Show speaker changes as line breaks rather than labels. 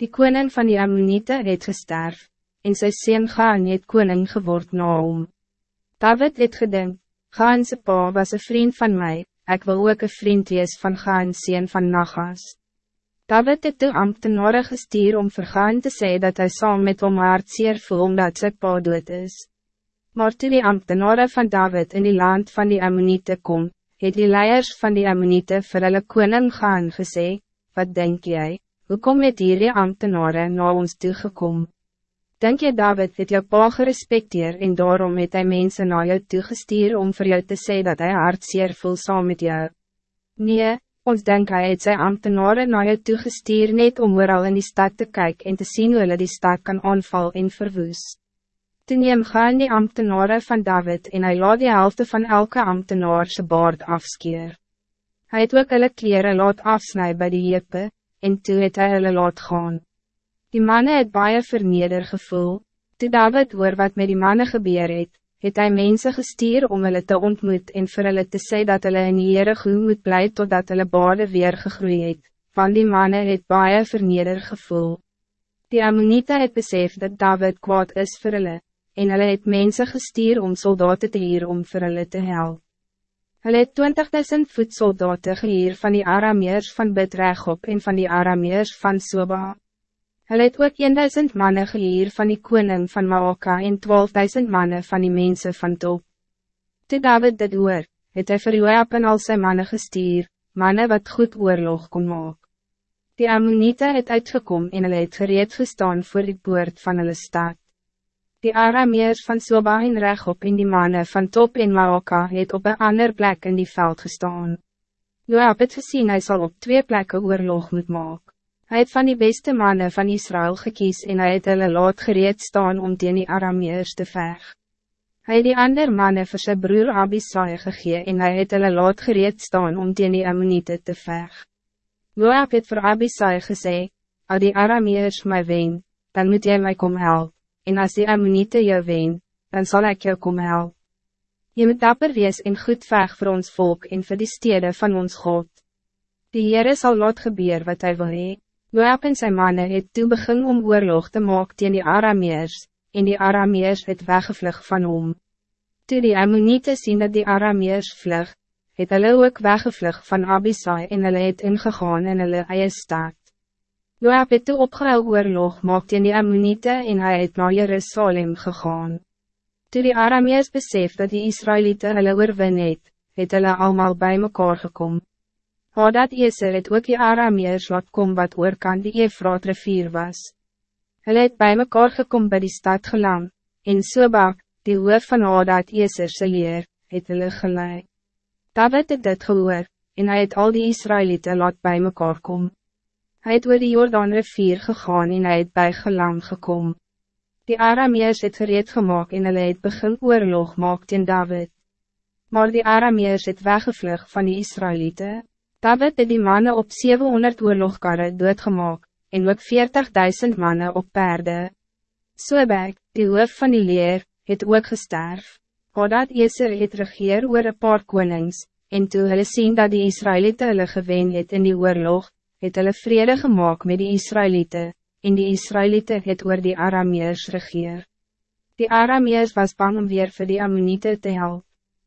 Die koning van die Ammonite het gesterf, en sy sien gaan het koning geword na hom. David het gedink, gaan sy pa was een vriend van mij, ik wil ook een vriend wees van gaan sien van Nagas. David het de ambtenare gestuur om vir gaan te sê dat hij saam met hom hartseer voel omdat sy pa dood is. Maar toe die ambtenare van David in die land van die Ammonite kom, het die leiers van die Ammonite vir hulle koning gaan gesê, wat denk jij? Hoe kom het hier die ambtenare na ons toegekom? Denk je David het jou pa gerespekteer en daarom het hy mense na jou toegestuur om voor jou te zeggen dat hij hartseer voel saam met jou? Nee, ons denk hy het sy ambtenare na jou toegestuur net om al in die stad te kijken en te zien hoe hulle die stad kan aanval en verwoes. Toen neem gaan die ambtenare van David en hij laat die helft van elke ambtenaar sy baard afskeer. Hij het ook hulle kleren laat afsnijden bij die jeppe, en toe het hy hulle laat gaan. Die mannen het baie verneder gevoel, toe David hoor wat met die mannen gebeur het, het hy mense gestuur om hulle te ontmoet en vir hulle te sê dat hulle in die Heere goed moet bly totdat hulle baarde weer gegroei het, van die mannen het baie verneder gevoel. Die Ammonite het besef dat David kwaad is vir hulle, en hulle het mense gestuur om soldaten te hier om vir hulle te helpen. Hulle het 20.000 voetsoldaten gehier van die Arameers van Bedregop en van die Arameers van Soba. Hulle het ook 1.000 mannen gehier van die koning van Maoka en 12.000 mannen van die mensen van Top. Toe David dit hoor, het hy vir Joab en al sy mannen gestuur, mannen wat goed oorlog kon maak. Die Ammonite het uitgekom en hulle het gereed gestaan voor die poort van hulle stad. Die Arameers van Soba en Rechop en die mannen van Top en Maoka het op een ander plek in die veld gestaan. Joab het gezien hij zal op twee plekken oorlog moet maak. Hij het van die beste mannen van Israël gekies en hij het hulle laat gereed staan om teen die Arameers te veg. Hij het die ander mannen voor zijn broer Abisai gegee en hij het hulle laat gereed staan om teen die Ammonite te veg. Joab het voor Abisai gesê, al die Arameers my wen, dan moet jy my kom helpen en als die ammonite jou wen, dan zal ik jou komen helpen. Je moet dapper wees en goed veg voor ons volk en voor die steden van ons God. Die Heere zal laat gebeur wat hij wil hee. Joab en sy manne het toe begin om oorlog te maak teen die Arameers, en die Arameers het weggevlug van hom. Toe die Ammonite sien dat die Arameers vlug, het hulle ook weggevlug van Abisai en hulle het ingegaan in hulle eie staat. Joab het toe opgehou oorlog maak teen die Ammonite en hij het naar Jerusalem gegaan. Toe die Arameers besef dat die Israëlieten hulle oorwin het, het hulle allemaal bij mekaar gekom. Hadad Eser het ook die Arameers laat kom wat oorkant die Efraat rivier was. Hulle het bij mekaar gekom bij die stad gelang, en Sobak, die hoof van Hadad Eser se leer, het hulle geleid. David het dit gehoor, en hij het al die Israëlieten laat bij mekaar komen. Hij het oor die Jordaan rivier gegaan en hy het by gelang gekom. Die Arameers het gereed gemaakt en hulle het begin oorlog maak teen David. Maar die Arameers het weggevlug van die Israëlieten. David het die mannen op 700 oorlogkarre doodgemaak, en ook 40.000 mannen op perde. Soebek, die hoof van die leer, het ook gesterf. Hadad Eser het regeer oor een paar konings, en toe hulle sien dat die Israëlieten hulle gewen het in die oorlog, het hulle vrede gemaakt met die Israëlieten, en die Israëlieten het oor die Arameers regeer. Die Arameers was bang om weer voor die Ammonite te helpen.